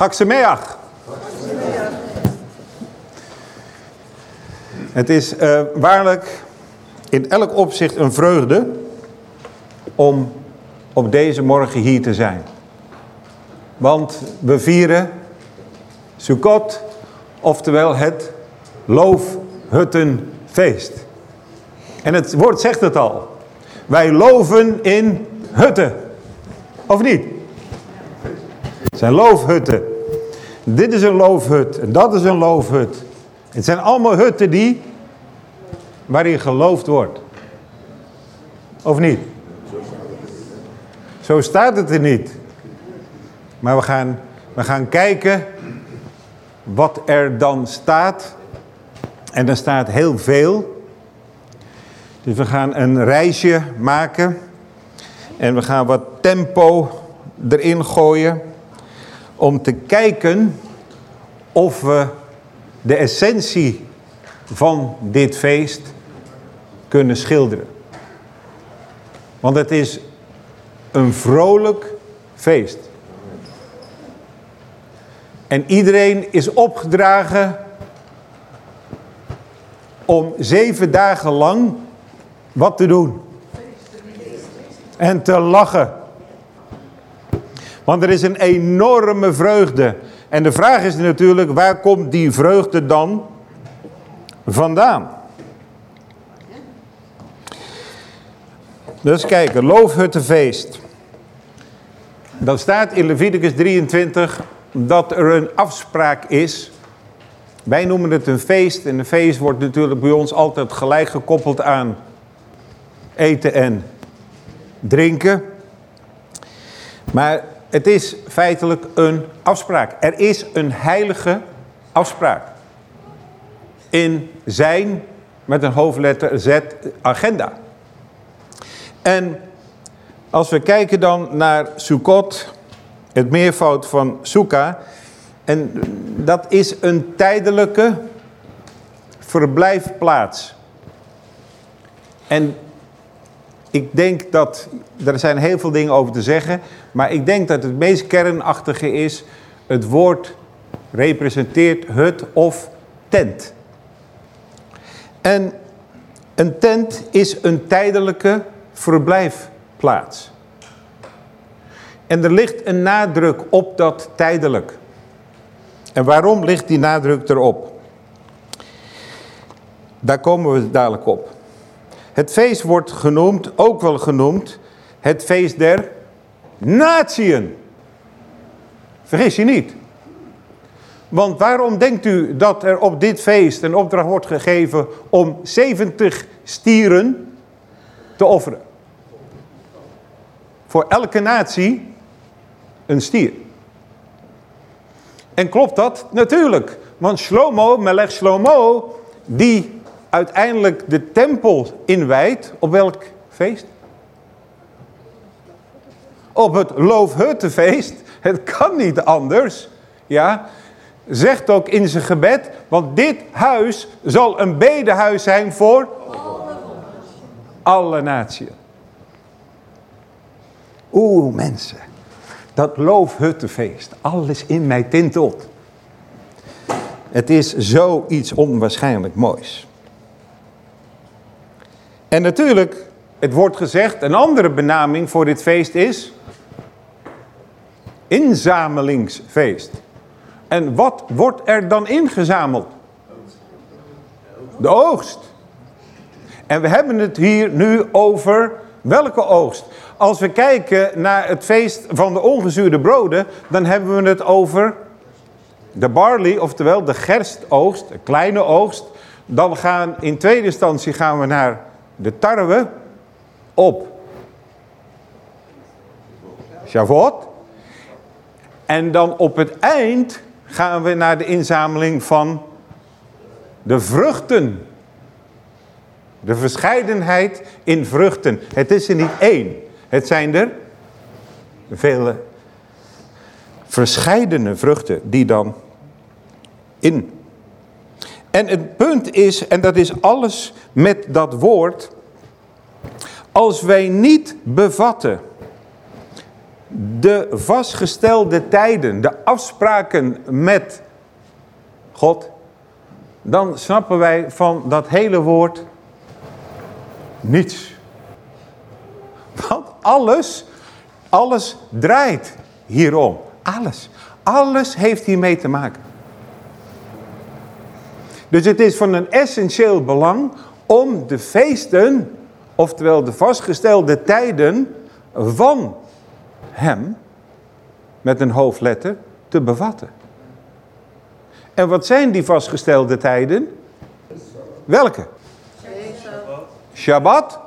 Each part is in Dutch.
Gaksemeach. Het is uh, waarlijk in elk opzicht een vreugde om op deze morgen hier te zijn. Want we vieren Sukkot, oftewel het loofhuttenfeest. En het woord zegt het al. Wij loven in hutten. Of niet? Het zijn loofhutten. Dit is een loofhut en dat is een loofhut. Het zijn allemaal hutten die, waarin geloofd wordt. Of niet? Zo staat het er niet. Maar we gaan, we gaan kijken wat er dan staat. En er staat heel veel. Dus we gaan een reisje maken. En we gaan wat tempo erin gooien om te kijken of we de essentie van dit feest kunnen schilderen. Want het is een vrolijk feest. En iedereen is opgedragen om zeven dagen lang wat te doen. En te lachen. Want er is een enorme vreugde. En de vraag is natuurlijk, waar komt die vreugde dan vandaan? Dus kijken, loofhuttenfeest. Dan staat in Leviticus 23 dat er een afspraak is. Wij noemen het een feest. En een feest wordt natuurlijk bij ons altijd gelijk gekoppeld aan eten en drinken. Maar het is feitelijk een afspraak. Er is een heilige afspraak. In zijn, met een hoofdletter Z, agenda. En als we kijken dan naar Sukkot, het meervoud van Sukkah. En dat is een tijdelijke verblijfplaats. En ik denk dat, er zijn heel veel dingen over te zeggen, maar ik denk dat het meest kernachtige is, het woord representeert hut of tent. En een tent is een tijdelijke verblijfplaats. En er ligt een nadruk op dat tijdelijk. En waarom ligt die nadruk erop? Daar komen we dadelijk op. Het feest wordt genoemd, ook wel genoemd, het feest der natieën. Vergis je niet. Want waarom denkt u dat er op dit feest een opdracht wordt gegeven om 70 stieren te offeren? Voor elke natie een stier. En klopt dat? Natuurlijk. Want Shlomo, Melech Shlomo, die uiteindelijk de tempel inwijdt, op welk feest? Op het loofhuttenfeest. Het kan niet anders. Ja, zegt ook in zijn gebed, want dit huis zal een bedehuis zijn voor alle naties. Oeh mensen, dat loofhuttenfeest, alles in mij tintelt. Het is zoiets onwaarschijnlijk moois. En natuurlijk, het wordt gezegd, een andere benaming voor dit feest is inzamelingsfeest. En wat wordt er dan ingezameld? De oogst. En we hebben het hier nu over welke oogst? Als we kijken naar het feest van de ongezuurde broden, dan hebben we het over de barley, oftewel de gerstoogst, de kleine oogst. Dan gaan in tweede instantie gaan we naar de tarwe op Shavuot. En dan op het eind gaan we naar de inzameling van de vruchten De verscheidenheid in vruchten. Het is er niet één. Het zijn er vele verscheidene vruchten die dan in. En het punt is, en dat is alles met dat woord, als wij niet bevatten de vastgestelde tijden, de afspraken met God, dan snappen wij van dat hele woord niets. Want alles, alles draait hierom. Alles. Alles heeft hiermee te maken. Dus het is van een essentieel belang om de feesten, oftewel de vastgestelde tijden van hem, met een hoofdletter, te bevatten. En wat zijn die vastgestelde tijden? Welke? Shabbat.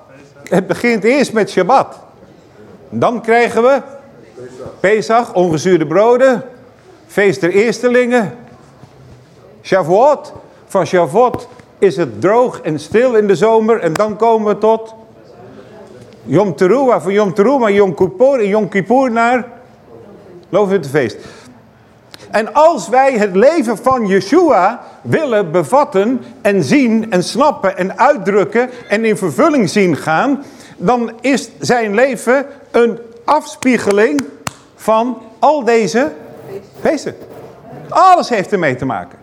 Het begint eerst met Shabbat. Dan krijgen we Pesach, ongezuurde broden, feest der eerstelingen, Shavuot. Van Shavuot is het droog en stil in de zomer en dan komen we tot Yom Teruah, van Yom Teruah, Yom Kippur en Yom Kippur naar feest. En als wij het leven van Yeshua willen bevatten en zien en snappen en uitdrukken en in vervulling zien gaan, dan is zijn leven een afspiegeling van al deze feesten. Alles heeft ermee te maken.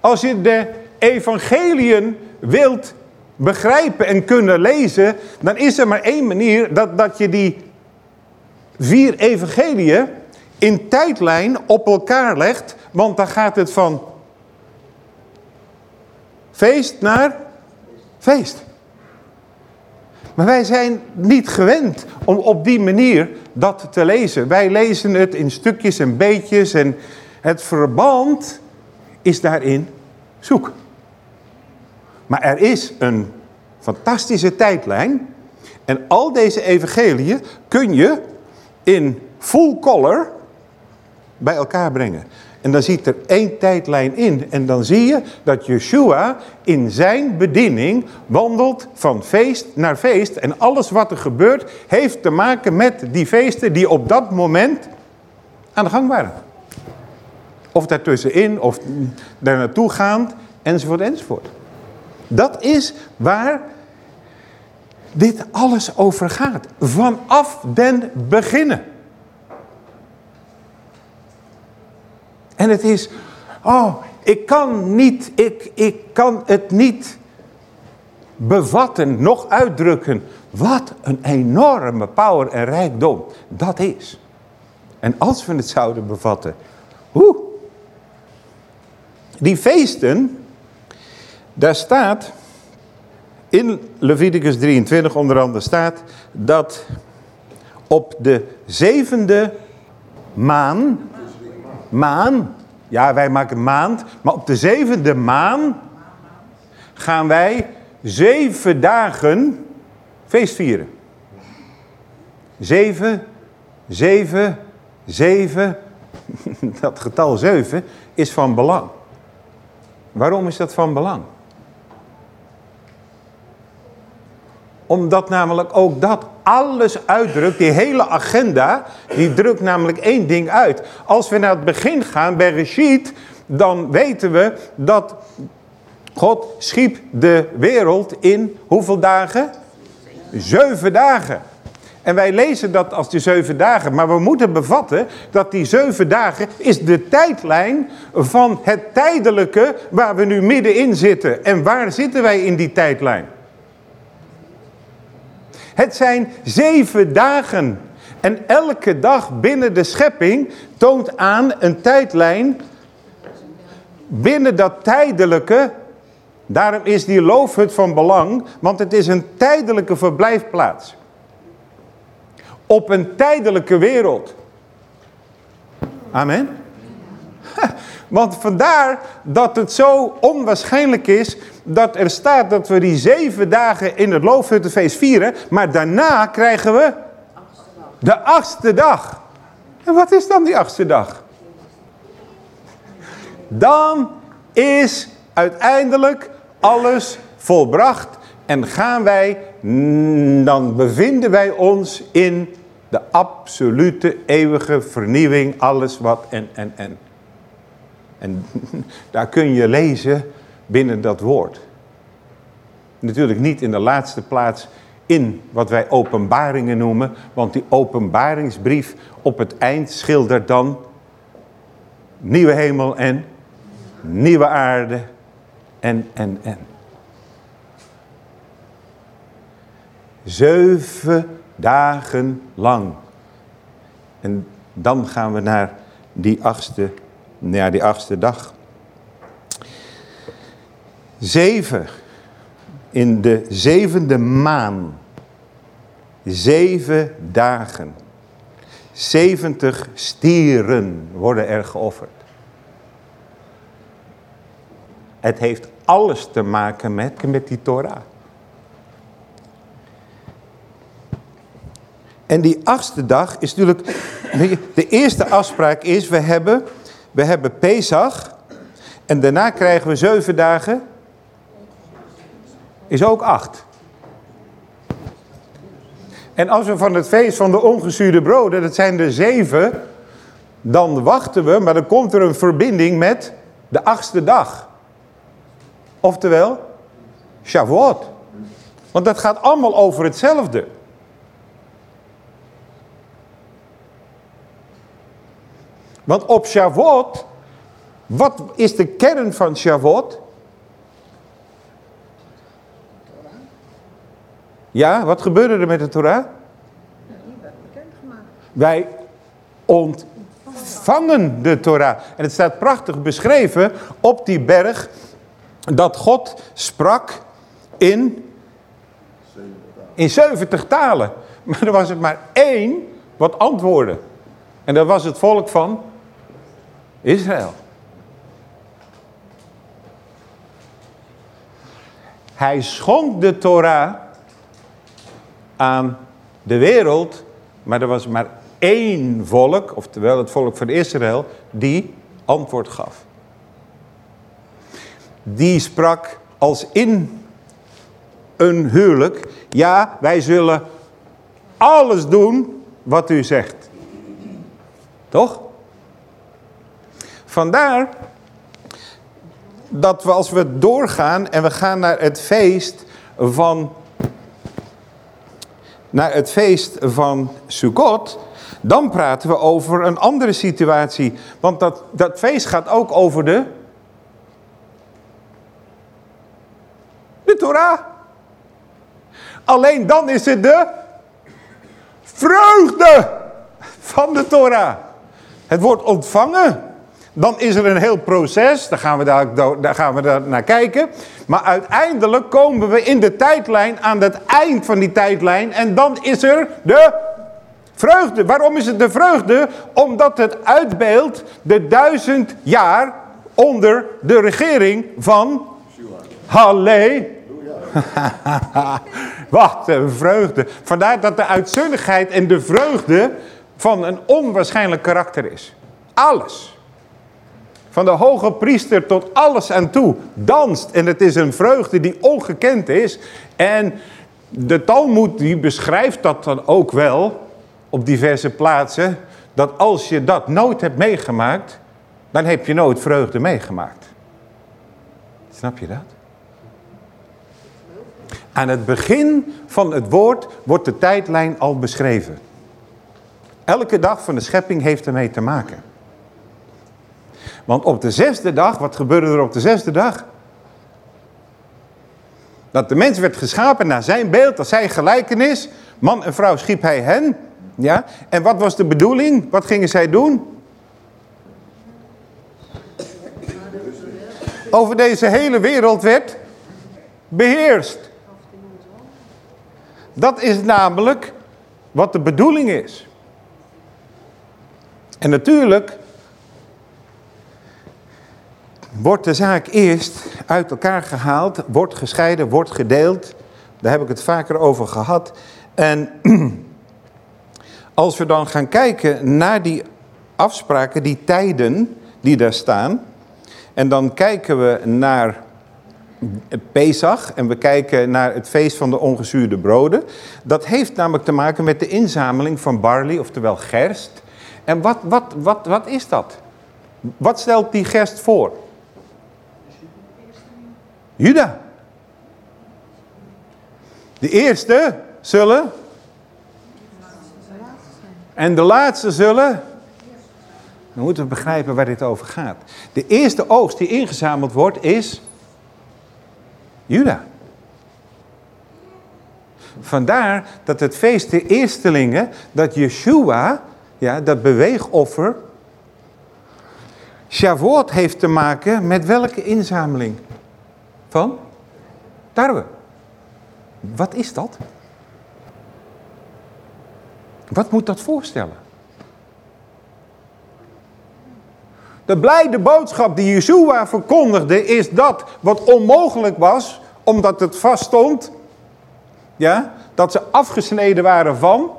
Als je de evangeliën wilt begrijpen en kunnen lezen, dan is er maar één manier dat, dat je die vier evangeliën in tijdlijn op elkaar legt, want dan gaat het van feest naar feest. Maar wij zijn niet gewend om op die manier dat te lezen. Wij lezen het in stukjes en beetjes en het verband is daarin zoek. Maar er is een fantastische tijdlijn en al deze evangeliën kun je in full color bij elkaar brengen. En dan ziet er één tijdlijn in. En dan zie je dat Yeshua in zijn bediening wandelt van feest naar feest. En alles wat er gebeurt heeft te maken met die feesten die op dat moment aan de gang waren. Of daartussenin, of daar naartoe gaand, enzovoort, enzovoort. Dat is waar dit alles over gaat. Vanaf den beginnen. En het is, oh, ik kan niet, ik, ik kan het niet bevatten, nog uitdrukken. Wat een enorme power en rijkdom dat is. En als we het zouden bevatten, hoe? Die feesten, daar staat, in Leviticus 23 onder andere staat, dat op de zevende maan maan. Ja, wij maken maand. Maar op de zevende maan gaan wij zeven dagen feest vieren. Zeven, zeven, zeven. Dat getal zeven is van belang. Waarom is dat van belang? Omdat namelijk ook dat alles uitdrukt, die hele agenda, die drukt namelijk één ding uit. Als we naar het begin gaan bij Reshit, dan weten we dat God schiep de wereld in hoeveel dagen? Zeven dagen. En wij lezen dat als die zeven dagen. Maar we moeten bevatten dat die zeven dagen is de tijdlijn van het tijdelijke waar we nu middenin zitten. En waar zitten wij in die tijdlijn? Het zijn zeven dagen. En elke dag binnen de schepping toont aan een tijdlijn. Binnen dat tijdelijke, daarom is die loofhut van belang, want het is een tijdelijke verblijfplaats. Op een tijdelijke wereld. Amen. Want vandaar dat het zo onwaarschijnlijk is dat er staat dat we die zeven dagen in het loofhuttenfeest vieren. Maar daarna krijgen we de achtste dag. En wat is dan die achtste dag? Dan is uiteindelijk alles volbracht en gaan wij, dan bevinden wij ons in de absolute eeuwige vernieuwing, alles wat en, en, en. En daar kun je lezen binnen dat woord. Natuurlijk niet in de laatste plaats in wat wij openbaringen noemen. Want die openbaringsbrief op het eind schildert dan nieuwe hemel en nieuwe aarde en, en, en. Zeven dagen lang. En dan gaan we naar die achtste, naar die achtste dag. Zeven in de zevende maan. Zeven dagen. Zeventig stieren worden er geofferd. Het heeft alles te maken met, met die Torah. En die achtste dag is natuurlijk... De eerste afspraak is, we hebben, we hebben Pesach. En daarna krijgen we zeven dagen is ook acht. En als we van het feest van de ongezuurde broden, dat zijn er zeven, dan wachten we, maar dan komt er een verbinding met de achtste dag. Oftewel, Shavuot. Want dat gaat allemaal over hetzelfde. Want op Shavuot, wat is de kern van Shavuot? Ja, wat gebeurde er met de Torah? Wij ontvangen de Torah. En het staat prachtig beschreven op die berg dat God sprak in, in 70 talen. Maar er was het maar één wat antwoordde. En dat was het volk van Israël. Hij schonk de Torah aan de wereld, maar er was maar één volk, oftewel het volk van Israël, die antwoord gaf. Die sprak als in een huwelijk, ja, wij zullen alles doen wat u zegt. Toch? Vandaar dat we als we doorgaan en we gaan naar het feest van naar het feest van Sukkot, dan praten we over een andere situatie. Want dat, dat feest gaat ook over de... De Torah. Alleen dan is het de vreugde van de Torah. Het wordt ontvangen dan is er een heel proces, daar gaan we, daar, daar gaan we daar naar kijken. Maar uiteindelijk komen we in de tijdlijn aan het eind van die tijdlijn. En dan is er de vreugde. Waarom is het de vreugde? Omdat het uitbeeldt de duizend jaar onder de regering van Halleluja. Wat een vreugde. Vandaar dat de uitzunnigheid en de vreugde van een onwaarschijnlijk karakter is. Alles. Van de hoge priester tot alles aan toe danst. En het is een vreugde die ongekend is. En de Talmud die beschrijft dat dan ook wel op diverse plaatsen. Dat als je dat nooit hebt meegemaakt, dan heb je nooit vreugde meegemaakt. Snap je dat? Aan het begin van het woord wordt de tijdlijn al beschreven. Elke dag van de schepping heeft ermee te maken. Want op de zesde dag, wat gebeurde er op de zesde dag? Dat de mens werd geschapen naar zijn beeld, als zijn gelijkenis. Man en vrouw schiep hij hen. Ja? En wat was de bedoeling? Wat gingen zij doen? Over deze hele wereld werd beheerst. Dat is namelijk wat de bedoeling is. En natuurlijk wordt de zaak eerst uit elkaar gehaald, wordt gescheiden, wordt gedeeld. Daar heb ik het vaker over gehad. En als we dan gaan kijken naar die afspraken, die tijden die daar staan. En dan kijken we naar Pesach en we kijken naar het feest van de ongezuurde broden. Dat heeft namelijk te maken met de inzameling van barley, oftewel gerst. En wat, wat, wat, wat is dat? Wat stelt die gerst voor? Juda. De eerste zullen. En de laatste zullen. Dan moeten we begrijpen waar dit over gaat. De eerste oogst die ingezameld wordt is Juda. Vandaar dat het feest de eerstelingen, dat Yeshua, ja, dat beweegoffer, Shavuot heeft te maken met welke inzameling? Van? Wat is dat? Wat moet dat voorstellen? De blijde boodschap die Yeshua verkondigde is dat wat onmogelijk was, omdat het vaststond, ja, dat ze afgesneden waren van,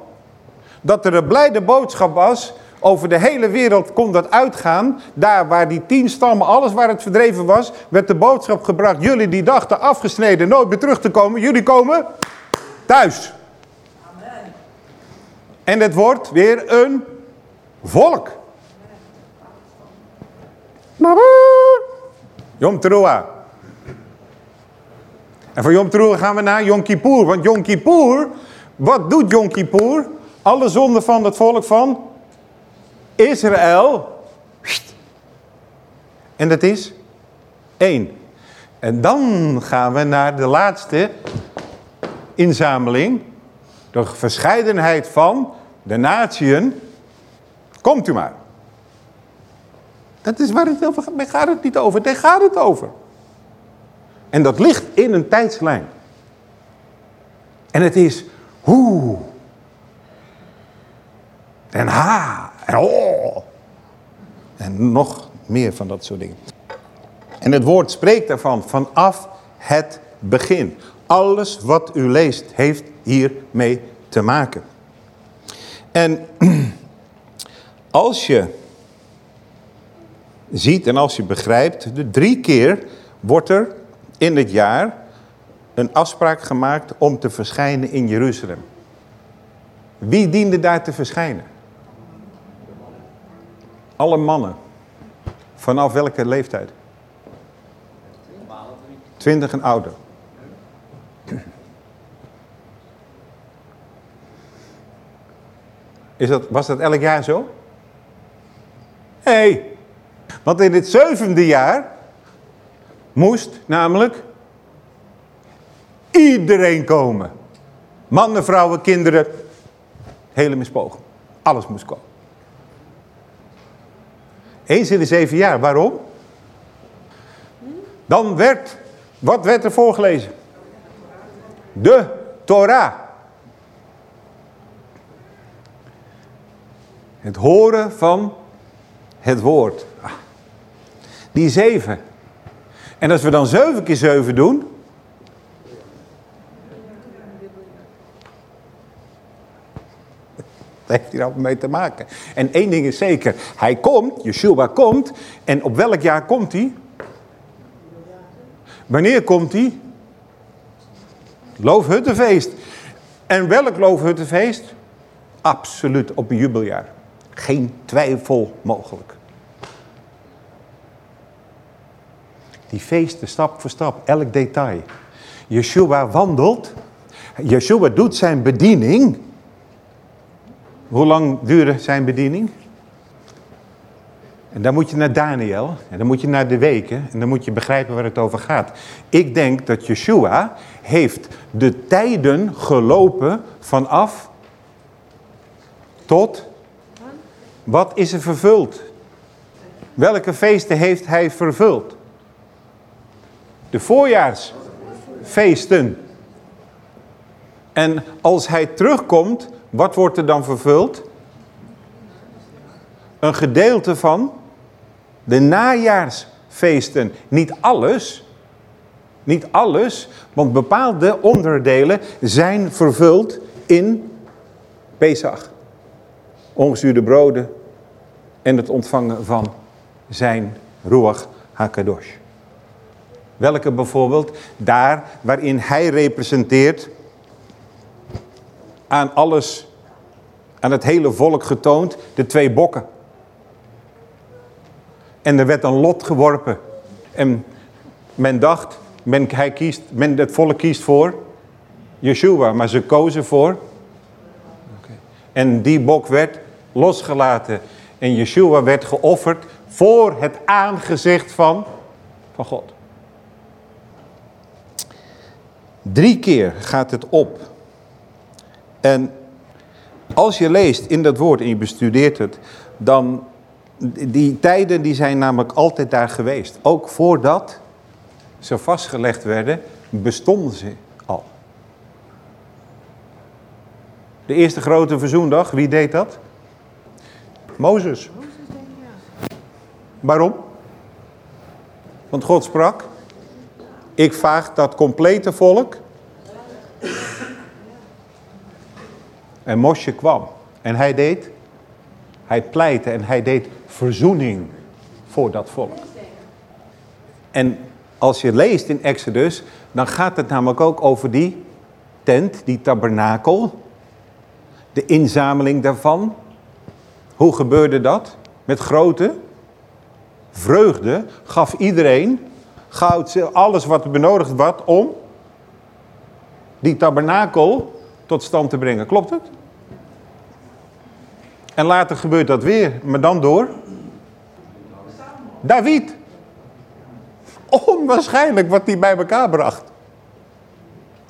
dat er een blijde boodschap was, over de hele wereld kon dat uitgaan. Daar waar die tien stammen, alles waar het verdreven was, werd de boodschap gebracht. Jullie die dachten afgesneden nooit meer terug te komen, jullie komen thuis. Amen. En het wordt weer een volk. Yom Teruah. En van Yom Teruah gaan we naar Yom Kippur. Want Yom Kippur, wat doet Yom Kippur? Alle zonden van het volk van Israël. En dat is één. En dan gaan we naar de laatste inzameling. De verscheidenheid van de natieën. Komt u maar. Dat is waar het over gaat. Daar gaat het niet over. Daar gaat het over. En dat ligt in een tijdslijn. En het is hoe. En ha. En oh. En nog meer van dat soort dingen. En het woord spreekt daarvan vanaf het begin. Alles wat u leest heeft hiermee te maken. En als je ziet en als je begrijpt, de drie keer wordt er in het jaar een afspraak gemaakt om te verschijnen in Jeruzalem. Wie diende daar te verschijnen? Alle mannen. Vanaf welke leeftijd? 20 en ouder. Is dat, was dat elk jaar zo? Nee. Want in het zevende jaar moest namelijk iedereen komen. Mannen, vrouwen, kinderen, hele mispogen. Alles moest komen. Eens in de zeven jaar. Waarom? Dan werd, wat werd er voorgelezen? De Torah. Het horen van het woord. Ah. Die zeven. En als we dan zeven keer zeven doen. Heeft hier allemaal mee te maken. En één ding is zeker. Hij komt, Yeshua komt. En op welk jaar komt hij? Wanneer komt hij? Loofhuttenfeest. En welk loofhuttenfeest? Absoluut op een jubeljaar. Geen twijfel mogelijk. Die feesten stap voor stap, elk detail. Yeshua wandelt. Yeshua doet zijn bediening. Hoe lang duurde zijn bediening? En dan moet je naar Daniel. En dan moet je naar de weken. En dan moet je begrijpen waar het over gaat. Ik denk dat Yeshua heeft de tijden gelopen vanaf tot... Wat is er vervuld? Welke feesten heeft hij vervuld? De voorjaarsfeesten. En als hij terugkomt, wat wordt er dan vervuld? Een gedeelte van de najaarsfeesten. Niet alles. Niet alles, want bepaalde onderdelen zijn vervuld in Pesach. Ongezuurde broden en het ontvangen van zijn Ruach HaKadosh. Welke bijvoorbeeld? Daar waarin hij representeert aan alles, aan het hele volk getoond, de twee bokken. En er werd een lot geworpen. En men dacht, men, hij kiest, men, het volk kiest voor Yeshua, maar ze kozen voor. En die bok werd losgelaten. En Yeshua werd geofferd voor het aangezicht van, van God. Drie keer gaat het op. En als je leest in dat woord en je bestudeert het, dan die tijden die zijn namelijk altijd daar geweest. Ook voordat ze vastgelegd werden, bestonden ze al. De eerste grote verzoendag, wie deed dat? Mozes. Waarom? Want God sprak, ik vaag dat complete volk. En Mosje kwam. En hij deed, hij pleitte en hij deed verzoening voor dat volk. En als je leest in Exodus, dan gaat het namelijk ook over die tent, die tabernakel. De inzameling daarvan. Hoe gebeurde dat? Met grote vreugde gaf iedereen goud, alles wat benodigd was om die tabernakel tot stand te brengen. Klopt het? En later gebeurt dat weer, maar dan door David. Onwaarschijnlijk wat hij bij elkaar bracht.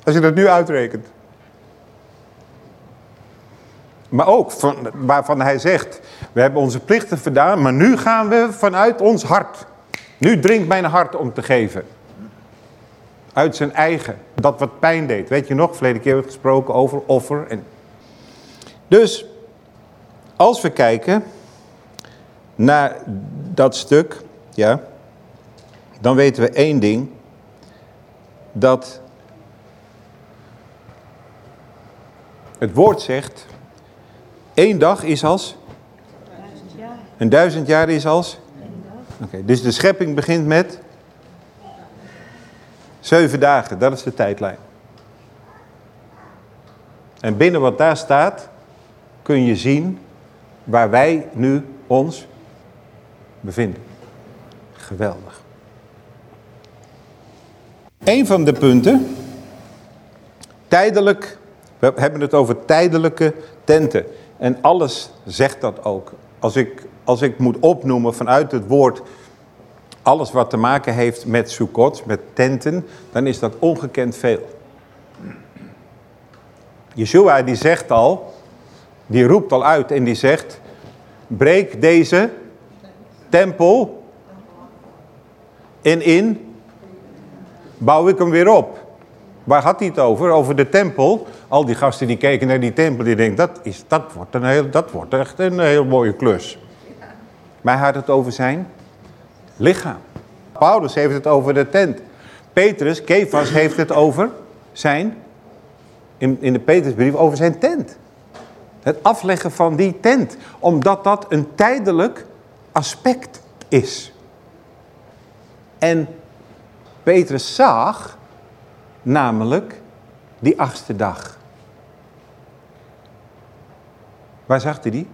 Als je dat nu uitrekent. Maar ook van, waarvan hij zegt, we hebben onze plichten gedaan, maar nu gaan we vanuit ons hart. Nu dringt mijn hart om te geven. Uit zijn eigen, dat wat pijn deed. Weet je nog, verleden keer hebben we gesproken over offer. En... Dus, als we kijken naar dat stuk, ja, dan weten we één ding. Dat het woord zegt, één dag is als? Een duizend jaar is als? Oké, dus de schepping begint met? Zeven dagen, dat is de tijdlijn. En binnen wat daar staat, kun je zien waar wij nu ons bevinden. Geweldig. Een van de punten, tijdelijk, we hebben het over tijdelijke tenten. En alles zegt dat ook. Als ik, als ik moet opnoemen vanuit het woord alles wat te maken heeft met Sukkot, met tenten, dan is dat ongekend veel. Yeshua die zegt al, die roept al uit en die zegt, breek deze tempel en in bouw ik hem weer op. Waar had hij het over? Over de tempel. Al die gasten die keken naar die tempel, die denken, dat, is, dat, wordt, een heel, dat wordt echt een heel mooie klus. Maar hij had het over zijn lichaam. Paulus heeft het over de tent. Petrus, Kefas, heeft het over zijn, in, in de Petrusbrief, over zijn tent. Het afleggen van die tent. Omdat dat een tijdelijk aspect is. En Petrus zag namelijk die achtste dag. Waar zag hij die?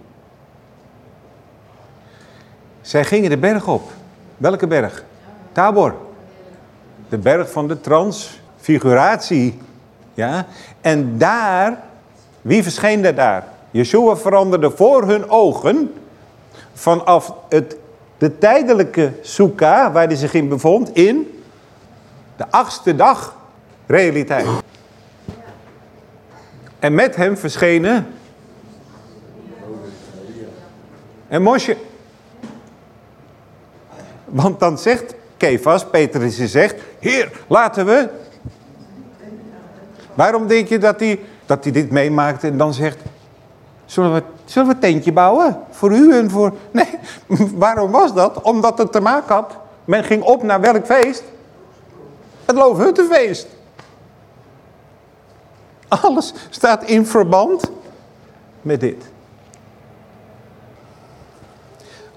Zij gingen de berg op. Welke berg? Tabor. De berg van de transfiguratie. Ja? En daar, wie verscheen er daar? Yeshua veranderde voor hun ogen vanaf het, de tijdelijke soeka waar hij zich in bevond in de achtste dag realiteit. En met hem verschenen en Mosje. Want dan zegt Kefas, Petrus zegt, Heer, laten we... Waarom denk je dat hij, dat hij dit meemaakt en dan zegt... Zullen we, zullen we een tentje bouwen? Voor u en voor... Nee, waarom was dat? Omdat het te maken had. Men ging op naar welk feest? Het Loofhuttenfeest. Alles staat in verband met dit.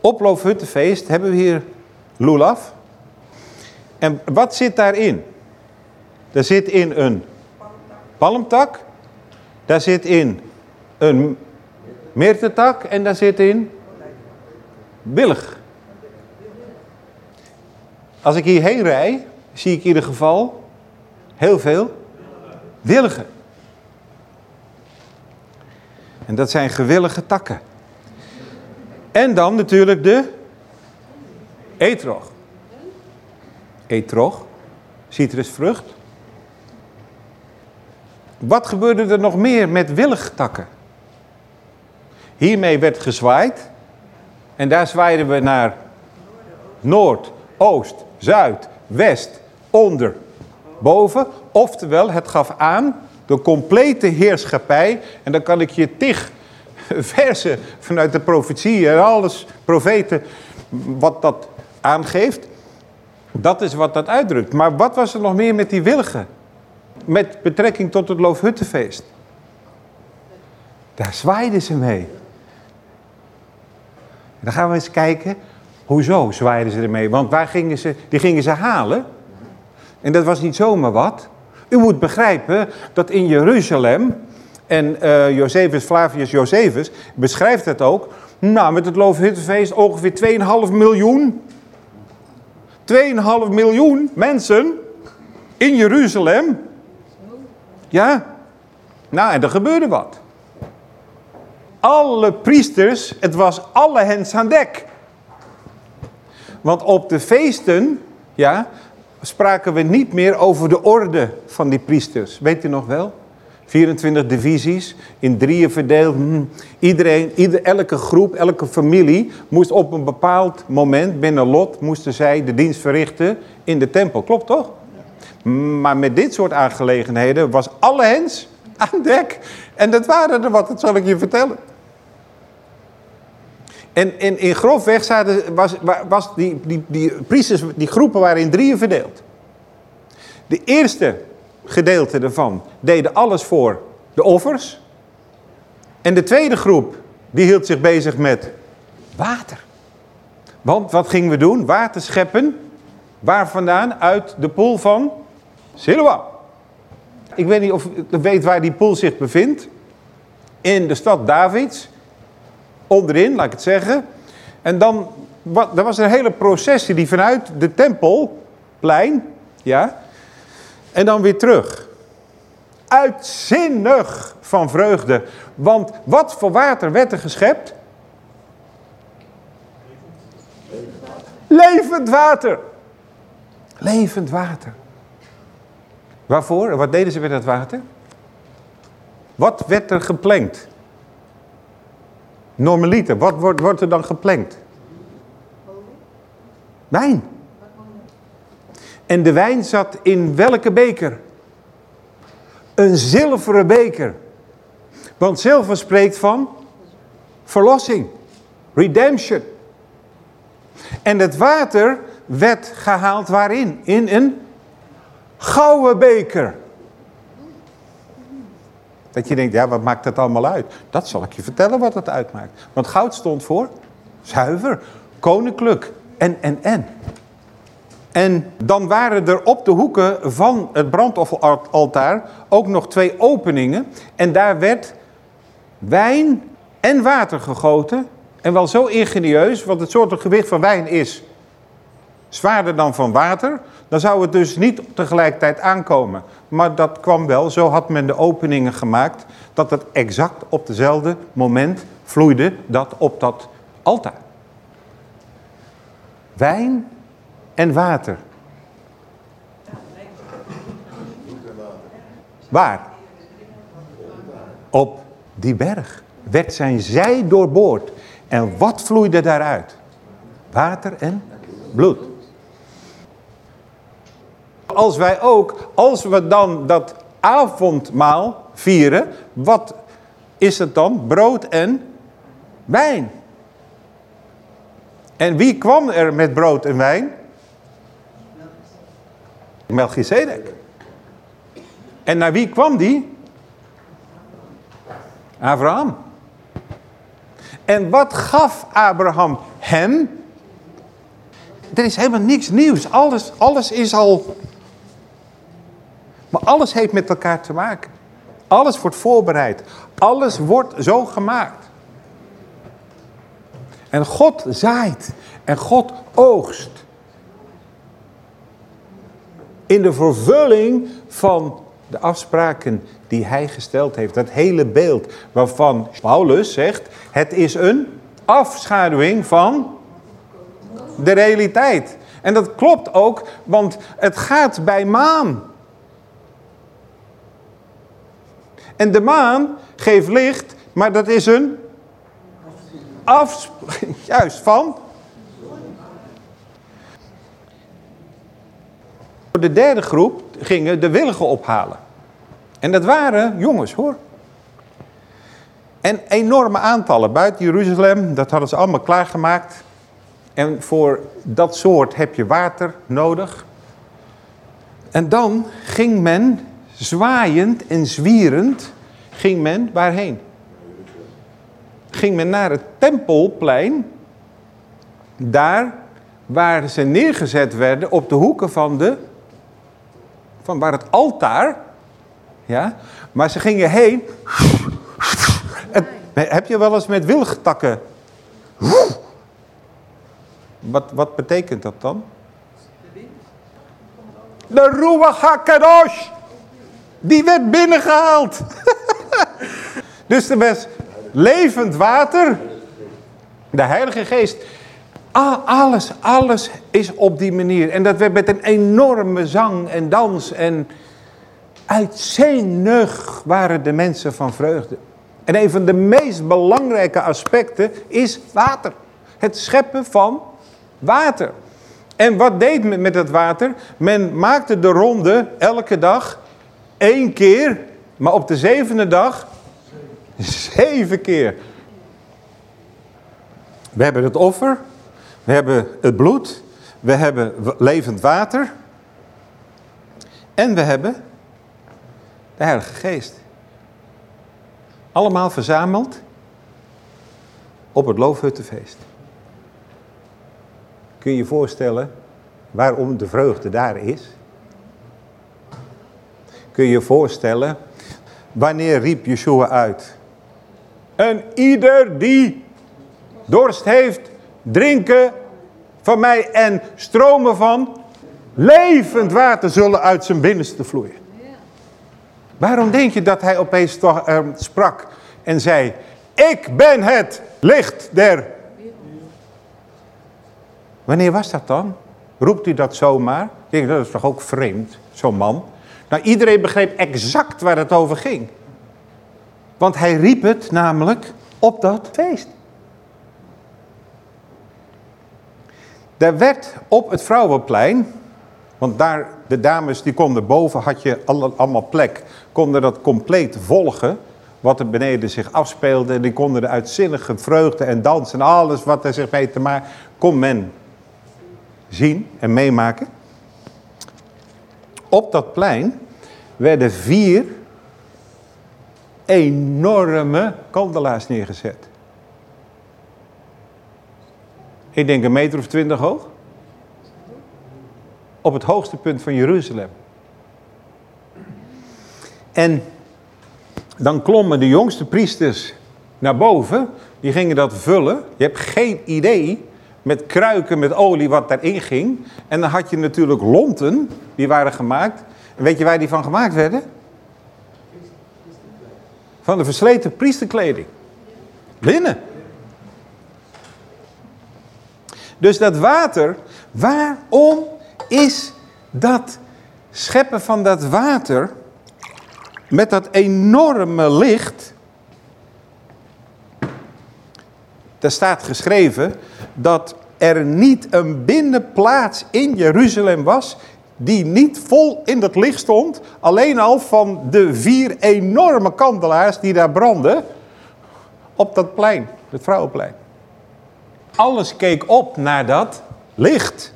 Op Loofhuttenfeest hebben we hier Lulaf. En wat zit daarin? Er zit in een palmtak, daar zit in een meertetak en daar zit in willig. Als ik hierheen rij, zie ik in ieder geval heel veel willigen. En dat zijn gewillige takken. En dan natuurlijk de etrog. Etrog, citrusvrucht. Wat gebeurde er nog meer met willige takken? Hiermee werd gezwaaid. En daar zwaaiden we naar noord, oost, zuid, west, onder, boven. Oftewel, het gaf aan de complete heerschappij. En dan kan ik je tig versen vanuit de profetie en alles, profeten, wat dat aangeeft. Dat is wat dat uitdrukt. Maar wat was er nog meer met die willigen? Met betrekking tot het Loofhuttenfeest. Daar zwaaiden ze mee. Dan gaan we eens kijken, hoezo zwaaiden ze ermee? Want waar gingen ze, die gingen ze halen. En dat was niet zomaar wat. U moet begrijpen dat in Jeruzalem, en uh, Josephus Flavius Josephus beschrijft het ook, nou met het Loofhuttenfeest ongeveer 2,5 miljoen. 2,5 miljoen mensen in Jeruzalem. Ja, nou en er gebeurde wat. Alle priesters, het was alle hens aan dek. Want op de feesten, ja, spraken we niet meer over de orde van die priesters. Weet u nog wel? 24 divisies, in drieën verdeeld. Hm. Iedereen, ieder, elke groep, elke familie moest op een bepaald moment binnen Lot... moesten zij de dienst verrichten in de tempel. Klopt toch? Maar met dit soort aangelegenheden was alle hens aan dek. En dat waren er wat, dat zal ik je vertellen. En, in grofweg zaten, was, was die, die, die priesters, die groepen waren in drieën verdeeld. De eerste gedeelte ervan deden alles voor de offers. En de tweede groep, die hield zich bezig met water. Want wat gingen we doen? Water scheppen. Waar vandaan? Uit de poel van Siloam. Ik weet niet of u weet waar die poel zich bevindt. In de stad Davids onderin, laat ik het zeggen. En dan wat, er was een hele processie die vanuit de tempelplein, ja, en dan weer terug. Uitzinnig van vreugde. Want wat voor water werd er geschept? Levend water. Levend water. Waarvoor? Wat deden ze met dat water? Wat werd er geplenkt? Normaliter, wat wordt, wordt er dan geplenkt? Wijn. En de wijn zat in welke beker? Een zilveren beker. Want zilver spreekt van verlossing, redemption. En het water werd gehaald waarin? In een gouden beker. Dat je denkt, ja, wat maakt dat allemaal uit? Dat zal ik je vertellen wat het uitmaakt. Want goud stond voor zuiver, koninklijk en, en, en. En dan waren er op de hoeken van het brandofferaltaar ook nog twee openingen. En daar werd wijn en water gegoten. En wel zo ingenieus, want het soort gewicht van wijn is zwaarder dan van water. Dan zou het dus niet tegelijkertijd aankomen. Maar dat kwam wel, zo had men de openingen gemaakt, dat het exact op dezelfde moment vloeide dat op dat altaar. Wijn en water. Waar? Op die berg werd zijn zij doorboord. En wat vloeide daaruit? Water en bloed als wij ook, als we dan dat avondmaal vieren, wat is het dan? Brood en wijn. En wie kwam er met brood en wijn? Melchizedek. En naar wie kwam die? Abraham. En wat gaf Abraham hem? Er is helemaal niks nieuws. Alles, alles is al... Maar alles heeft met elkaar te maken. Alles wordt voorbereid. Alles wordt zo gemaakt. En God zaait. En God oogst. In de vervulling van de afspraken die hij gesteld heeft. Dat hele beeld waarvan Paulus zegt, het is een afschaduwing van de realiteit. En dat klopt ook, want het gaat bij maan. En de maan geeft licht, maar dat is een af, juist van. De derde groep gingen de willigen ophalen. En dat waren jongens hoor. En enorme aantallen buiten Jeruzalem, dat hadden ze allemaal klaargemaakt. En voor dat soort heb je water nodig. En dan ging men zwaaiend en zwierend, ging men waarheen? Ging men naar het tempelplein, daar waar ze neergezet werden op de hoeken van, de, van waar het altaar, ja, maar ze gingen heen. heb je wel eens met wilgtakken wat, wat betekent dat dan? De Ruach HaKadosh. Die werd binnengehaald. dus er was levend water. De Heilige Geest. alles, alles is op die manier. En dat werd met een enorme zang en dans. En uitzinnig waren de mensen van vreugde. En een van de meest belangrijke aspecten is water. Het scheppen van Water. En wat deed men met dat water? Men maakte de ronde elke dag één keer, maar op de zevende dag zeven keer. We hebben het offer, we hebben het bloed, we hebben levend water en we hebben de Heilige Geest. Allemaal verzameld op het Loofhuttenfeest. Kun je je voorstellen waarom de vreugde daar is? Kun je je voorstellen, wanneer riep Yeshua uit? En ieder die dorst heeft, drinken van mij en stromen van levend water zullen uit zijn binnenste vloeien. Waarom denk je dat hij opeens uh, sprak en zei, ik ben het licht der Wanneer was dat dan? Roept u dat zomaar? Ik denk, dat is toch ook vreemd, zo'n man. Nou, iedereen begreep exact waar het over ging. Want hij riep het namelijk op dat feest. Er werd op het vrouwenplein, want daar, de dames die konden boven, had je allemaal plek, konden dat compleet volgen, wat er beneden zich afspeelde. En die konden de uitzinnige vreugde en dansen en alles wat er zich mee te maken, kon men zien en meemaken. Op dat plein werden vier enorme kandelaars neergezet. Ik denk een meter of twintig hoog. Op het hoogste punt van Jeruzalem. En dan klommen de jongste priesters naar boven. Die gingen dat vullen. Je hebt geen idee met kruiken met olie wat daarin ging. En dan had je natuurlijk lonten, die waren gemaakt. En weet je waar die van gemaakt werden? Van de versleten priesterkleding. Linnen. Dus dat water, waarom is dat scheppen van dat water met dat enorme licht... Daar staat geschreven dat er niet een binnenplaats in Jeruzalem was die niet vol in het licht stond. Alleen al van de vier enorme kandelaars die daar brandden op dat plein, het vrouwenplein. Alles keek op naar dat licht.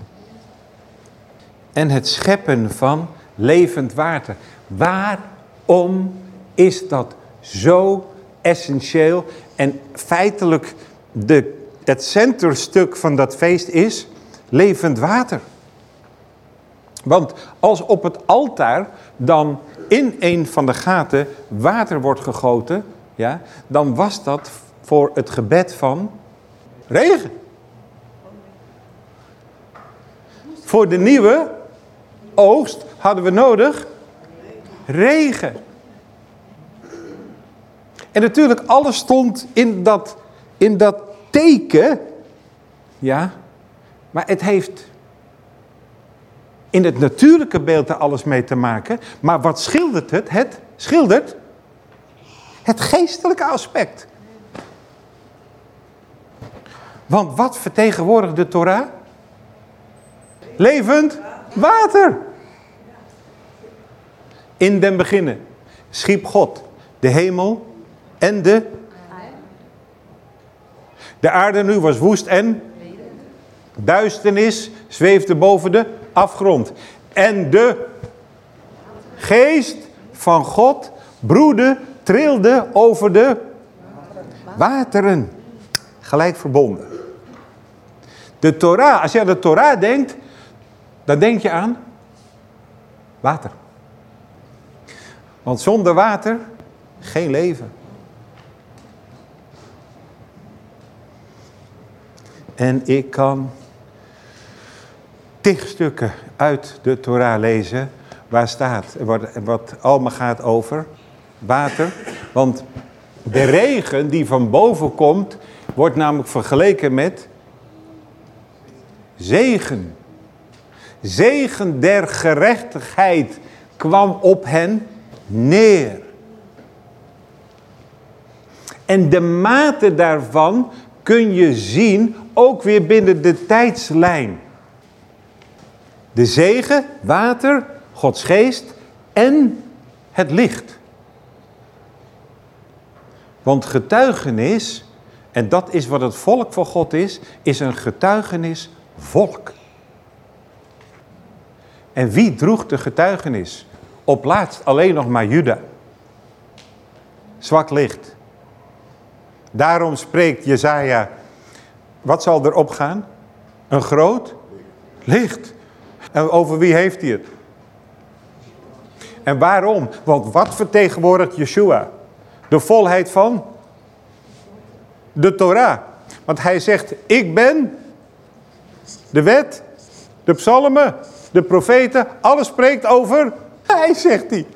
En het scheppen van levend water. Waarom is dat zo essentieel en feitelijk de het centerstuk van dat feest is levend water. Want als op het altaar dan in een van de gaten water wordt gegoten, ja, dan was dat voor het gebed van regen. Voor de nieuwe oogst hadden we nodig regen. En natuurlijk, alles stond in dat, in dat teken. Ja, maar het heeft in het natuurlijke beeld er alles mee te maken. Maar wat schildert het? Het schildert het geestelijke aspect. Want wat vertegenwoordigt de Torah? Levend water. In den beginnen schiep God de hemel en de... De aarde nu was woest en duisternis zweefde boven de afgrond. En de geest van God broedde, trilde over de wateren. Gelijk verbonden. De Torah, als je aan de Torah denkt, dan denk je aan water. Want zonder water geen leven. En ik kan tig stukken uit de Torah lezen waar staat, wat, wat allemaal gaat over water. Want de regen die van boven komt, wordt namelijk vergeleken met zegen. Zegen der gerechtigheid kwam op hen neer. En de mate daarvan kun je zien ook weer binnen de tijdslijn. De zegen, water, Gods geest en het licht. Want getuigenis, en dat is wat het volk van God is, is een getuigenisvolk. En wie droeg de getuigenis? Op laatst alleen nog maar Juda. Zwak licht. Daarom spreekt Jezaja, wat zal er opgaan? Een groot licht. En over wie heeft hij het? En waarom? Want wat vertegenwoordigt Yeshua? De volheid van de Torah. Want hij zegt, ik ben de wet, de psalmen, de profeten, alles spreekt over hij, zegt hij.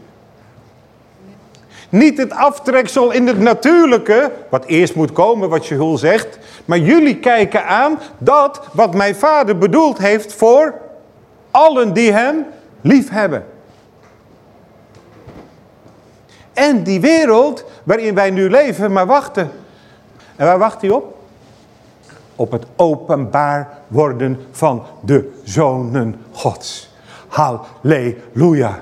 Niet het aftreksel in het natuurlijke, wat eerst moet komen, wat Jehul zegt. Maar jullie kijken aan dat wat mijn vader bedoeld heeft voor allen die hem lief hebben. En die wereld waarin wij nu leven, maar wachten. En waar wacht hij op? Op het openbaar worden van de zonen gods. Halleluja.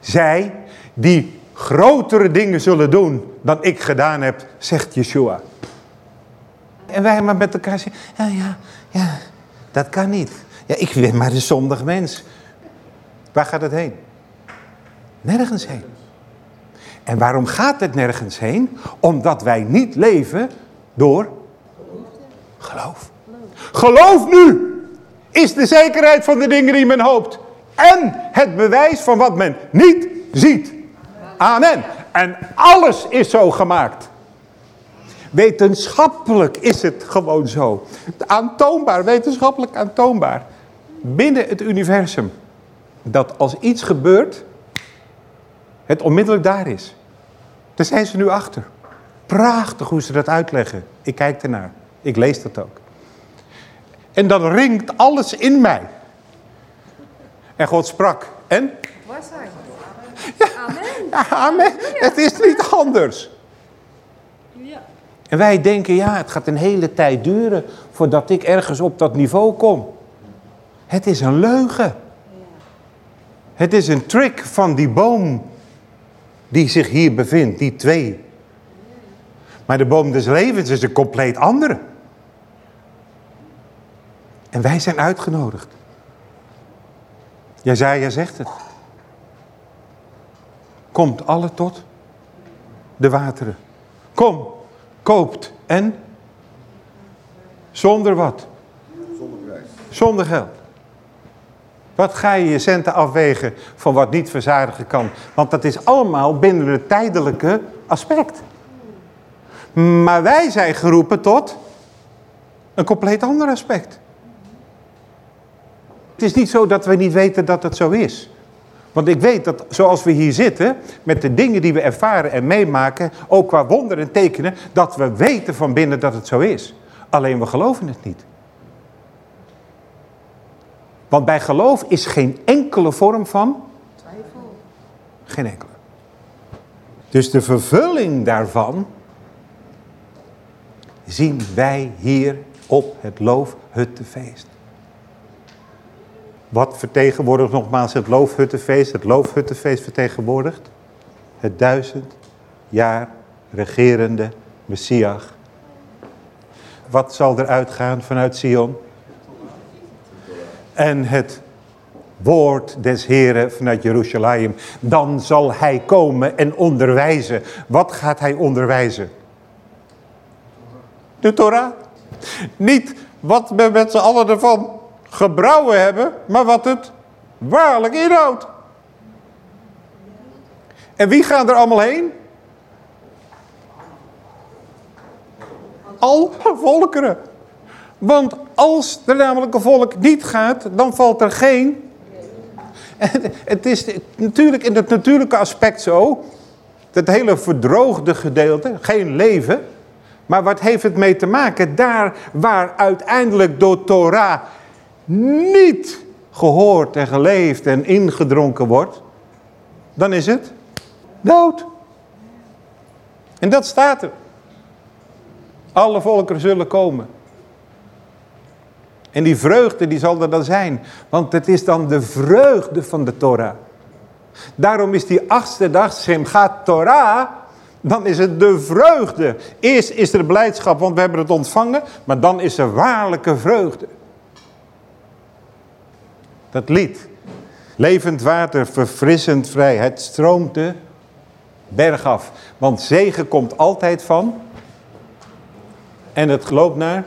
Zij die grotere dingen zullen doen dan ik gedaan heb, zegt Yeshua. En wij maar met elkaar zeggen, ja, ja, ja, dat kan niet. Ja, ik ben maar een zondig mens. Waar gaat het heen? Nergens heen. En waarom gaat het nergens heen? Omdat wij niet leven door geloof. Geloof nu is de zekerheid van de dingen die men hoopt. En het bewijs van wat men niet ziet. Amen. En alles is zo gemaakt. Wetenschappelijk is het gewoon zo. Aantoonbaar, wetenschappelijk aantoonbaar. Binnen het universum. Dat als iets gebeurt, het onmiddellijk daar is. Daar zijn ze nu achter. Prachtig hoe ze dat uitleggen. Ik kijk ernaar. Ik lees dat ook. En dan ringt alles in mij. En God sprak. En? Was hij? Ja, amen. amen. Het is niet anders. Ja. En wij denken, ja, het gaat een hele tijd duren voordat ik ergens op dat niveau kom. Het is een leugen. Het is een trick van die boom die zich hier bevindt, die twee. Maar de boom des levens is een compleet andere. En wij zijn uitgenodigd. Jezaja zegt het. Komt alle tot de wateren. Kom, koopt en zonder wat? Zonder geld. Wat ga je je centen afwegen van wat niet verzadigen kan? Want dat is allemaal binnen het tijdelijke aspect. Maar wij zijn geroepen tot een compleet ander aspect. Het is niet zo dat we niet weten dat het zo is. Want ik weet dat zoals we hier zitten, met de dingen die we ervaren en meemaken, ook qua wonderen en tekenen, dat we weten van binnen dat het zo is. Alleen we geloven het niet. Want bij geloof is geen enkele vorm van twijfel. Geen enkele. Dus de vervulling daarvan zien wij hier op het loofhuttenfeest. Wat vertegenwoordigt nogmaals het loofhuttenfeest? Het loofhuttenfeest vertegenwoordigt het duizend jaar regerende Messias. Wat zal er uitgaan vanuit Sion? En het woord des Heren vanuit Jeruzalem. Dan zal hij komen en onderwijzen. Wat gaat hij onderwijzen? De Torah. Niet wat we met z'n allen ervan gebrouwen hebben, maar wat het waarlijk inhoudt. En wie gaan er allemaal heen? Al volkeren. Want als er namelijk een volk niet gaat, dan valt er geen... Het is natuurlijk in het natuurlijke aspect zo, dat hele verdroogde gedeelte, geen leven... Maar wat heeft het mee te maken? Daar waar uiteindelijk door Torah niet gehoord en geleefd en ingedronken wordt, dan is het dood. En dat staat er. Alle volkeren zullen komen. En die vreugde die zal er dan zijn. Want het is dan de vreugde van de Torah. Daarom is die achtste dag, Simchat Torah, dan is het de vreugde. Eerst is er blijdschap, want we hebben het ontvangen. Maar dan is er waarlijke vreugde. Dat lied. Levend water, verfrissend vrij. Het stroomt de berg af. Want zegen komt altijd van. En het loopt naar.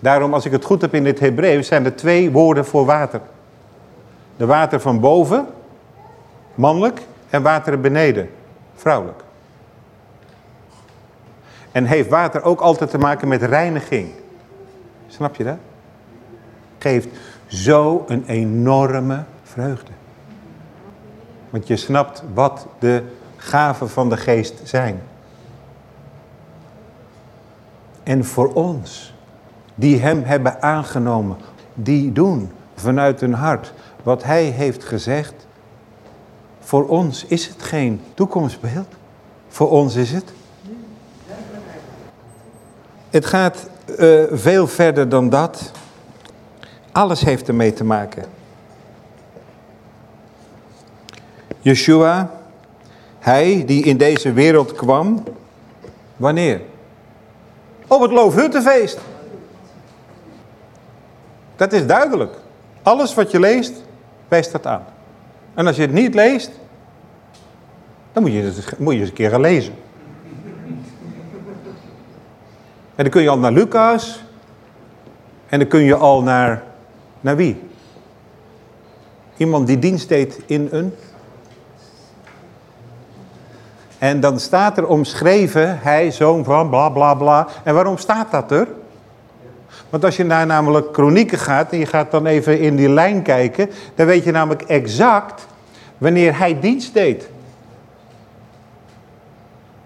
Daarom, als ik het goed heb in het Hebreeuws, zijn er twee woorden voor water. De water van boven, mannelijk, en water beneden, vrouwelijk. En heeft water ook altijd te maken met reiniging. Snap je dat? Geeft zo een enorme vreugde. Want je snapt wat de gaven van de geest zijn. En voor ons, die hem hebben aangenomen, die doen vanuit hun hart wat hij heeft gezegd. Voor ons is het geen toekomstbeeld. Voor ons is het. Het gaat uh, veel verder dan dat. Alles heeft ermee te maken. Yeshua, hij die in deze wereld kwam, wanneer? Op het Loofhuttenfeest. Dat is duidelijk. Alles wat je leest, wijst dat aan. En als je het niet leest, dan moet je, het, moet je eens een keer gaan lezen. En dan kun je al naar Lucas. En dan kun je al naar naar wie? Iemand die dienst deed in een... En dan staat er omschreven, hij zoon van bla bla bla. En waarom staat dat er? Want als je naar namelijk kronieken gaat en je gaat dan even in die lijn kijken, dan weet je namelijk exact wanneer hij dienst deed.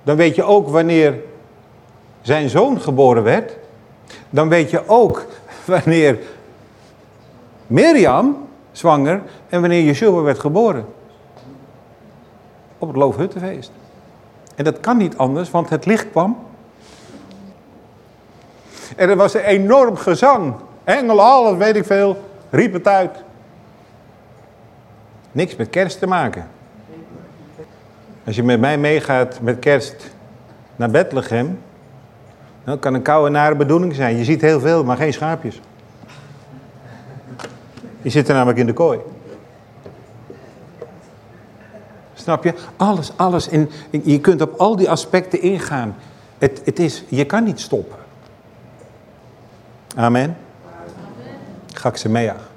Dan weet je ook wanneer zijn zoon geboren werd. Dan weet je ook wanneer Mirjam zwanger en wanneer Yeshua werd geboren. Op het Loofhuttenfeest. En dat kan niet anders, want het licht kwam. En er was een enorm gezang. Engelen, alles weet ik veel, riep het uit. Niks met kerst te maken. Als je met mij meegaat met kerst naar Bethlehem, dan kan een koude nare bedoeling zijn. Je ziet heel veel, maar geen schaapjes. Die zitten namelijk in de kooi. Snap je? Alles, alles. En je kunt op al die aspecten ingaan. Het, het is, je kan niet stoppen. Amen. Gaksemeach.